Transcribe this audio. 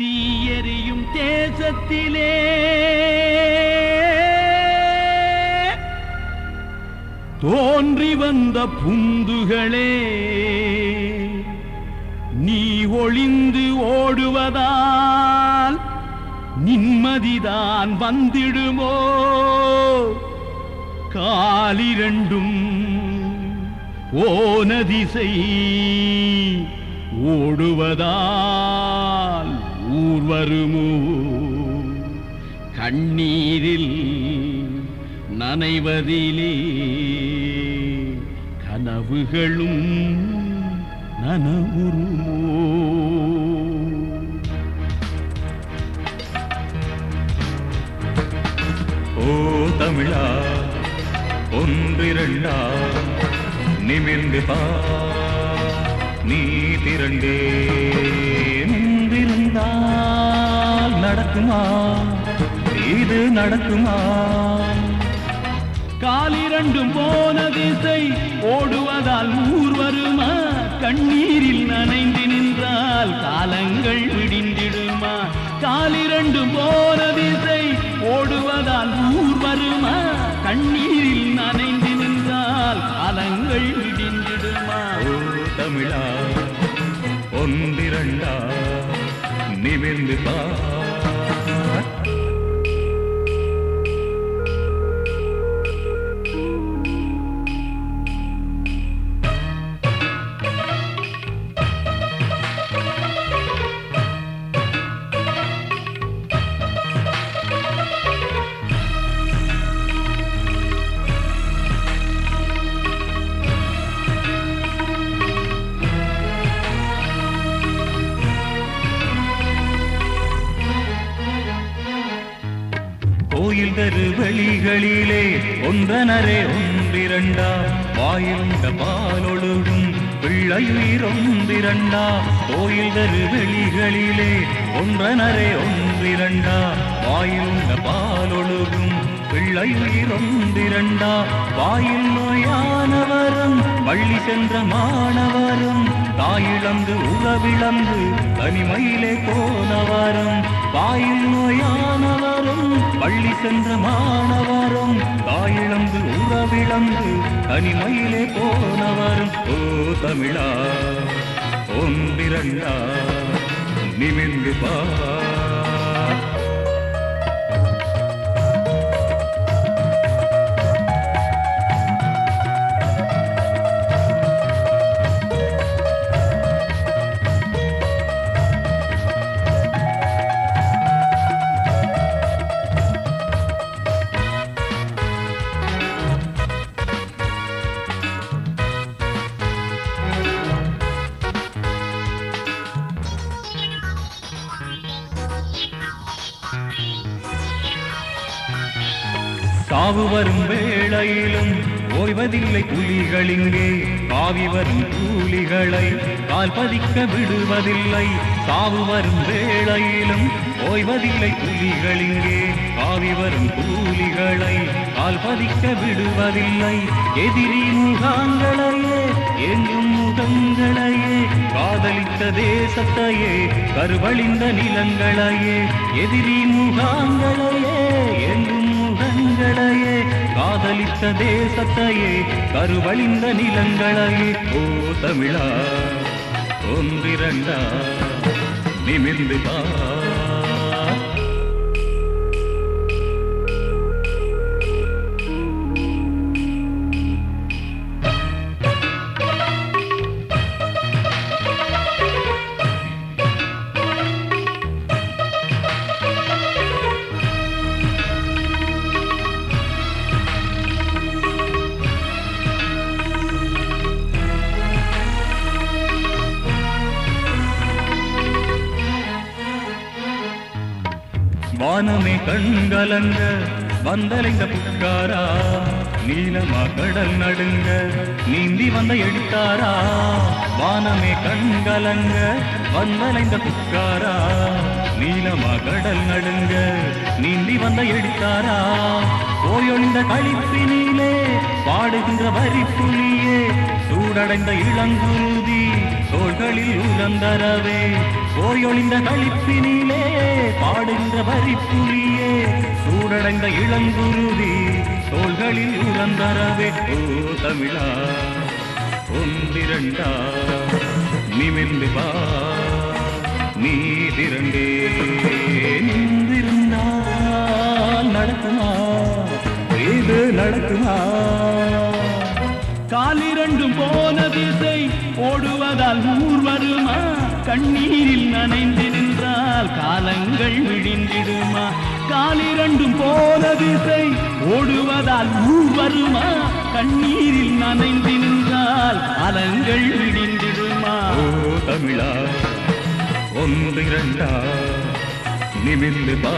தீயறியும் தேசத்திலே. தோன்றி வந்த புந்துகளே நீ ஒளிந்து ஓடுவதால் நிம்மதிதான் வந்திடுமோ? காலிரண்டும் ஓன திசை ஓடுவதால் ஊர் வருமோ? கண்ணீரில் நனைவதிலே கனவுகளும் நனவுருமோ ஓ தமிழா ஒன்றிரண்டா நிமிர்ந்து பா நீ திரண்டே. நடக்குமா? இது நடக்குமா? காலிரண்டும் போன திசை ஓடுவதால் ஊர் வருமா? கண்ணீரில் நனைந்து நின்றால் காலங்கள் விடிந்திடுமா? காலிரண்டும் போன திசை ஓடுவதால் ஊர் வருமா? கண்ணீரில் நனைந்து நின்றால் காலங்கள் விடிந்திடுமா? ஓ தமிழா ஒன்றிரண்டா நிமிர்ந்து பா கோயில் தரு வெளிகளிலே ஒன்றனரே ஒன்றிரண்டா வாயிலுண்ட பாலொழுகும் பிள்ளையுயிர் ஒன்றிரண்டா கோயில் தரு வெளிகளிலே ஒன்றனரே ஒன்றிரண்டா வாயிலுண்ட பாலொழுகும் பிள்ளை ஒன்றிரண்டா வாயில் நோயானவரும் பள்ளி சென்ற மாணவரும் தாயிழந்து உறவிழந்து தனிமையிலே போனவரும் வாயில் நோயானவரும் பள்ளி சென்ற மாணவரும் தாயிழந்து உறவிழந்து தனிமையிலே போனவரும். ஓ தமிழா ஒன்றிரண்டா நிமிந்து பார். சாவு வரும் வேளையிலும் ஓய்வதில்லை புலிகளிங்கே. காவி வரும் கூலிகளை கால் பதிக்க விடுவதில்லை. சாவு வரும் வேளையிலும் ஓய்வதில்லை புலிகளிங்கே. காவி வரும் கூலிகளை கால் பதிக்க விடுவதில்லை. எதிரி முகாங்களையே எங்கும் முகங்களையே காதலித்த தேசத்தையே கருவழிந்த நிலங்களையே எதிரி முகாங்களையே எங்கும் நிலங்களையே காதலித்த தேசத்தையே கருவழிந்த நிலங்களையே. ஓ தமிழா ஒன்றிரண்டா நிமிர்ந்து பா வானமே கண்கலங்க வந்தலைந்த புக்காரா நீலமா கடல் நடுங்க நீந்தி வந்த எடுத்தாரா வானமே கண்கலங்க வந்தலைந்த புக்காரா நீலமா கடல் நடுங்க நீந்தி வந்த எடுத்தாரா போயொழிந்த கழிப்பினி கழிப்பினிலே பாடுகின்ற வரிப்புலியே சூடடைந்த இளங்குருதி தோள்களில் உலந்தரவே ஓயொளிந்த களிப்பினிலே பாடுகின்ற வரிப்புலியே சூடடைந்த இளங்குருதி தோள்களில் உலந்தரவே ஓ தமிழா ஒன்றிரண்டா நிமிர்ந்து வா நீ திரண்டே நின்றிருந்தால் நடக்குமா இது நடக்குமா? காலிரண்டும் போன திசை ஓடுவதால் ஊர் வருமா? கண்ணீரில் நனைந்து நின்றால் காலங்கள் விழிந்திடுமா காலிரண்டும் போன திசை ஓடுவதால் ஊர் வருமா? கண்ணீரில் நனைந்து நின்றால் காலங்கள் விழிந்திடுமா ஓ தமிழா ஒன்றிரண்டா நிமிந்து வா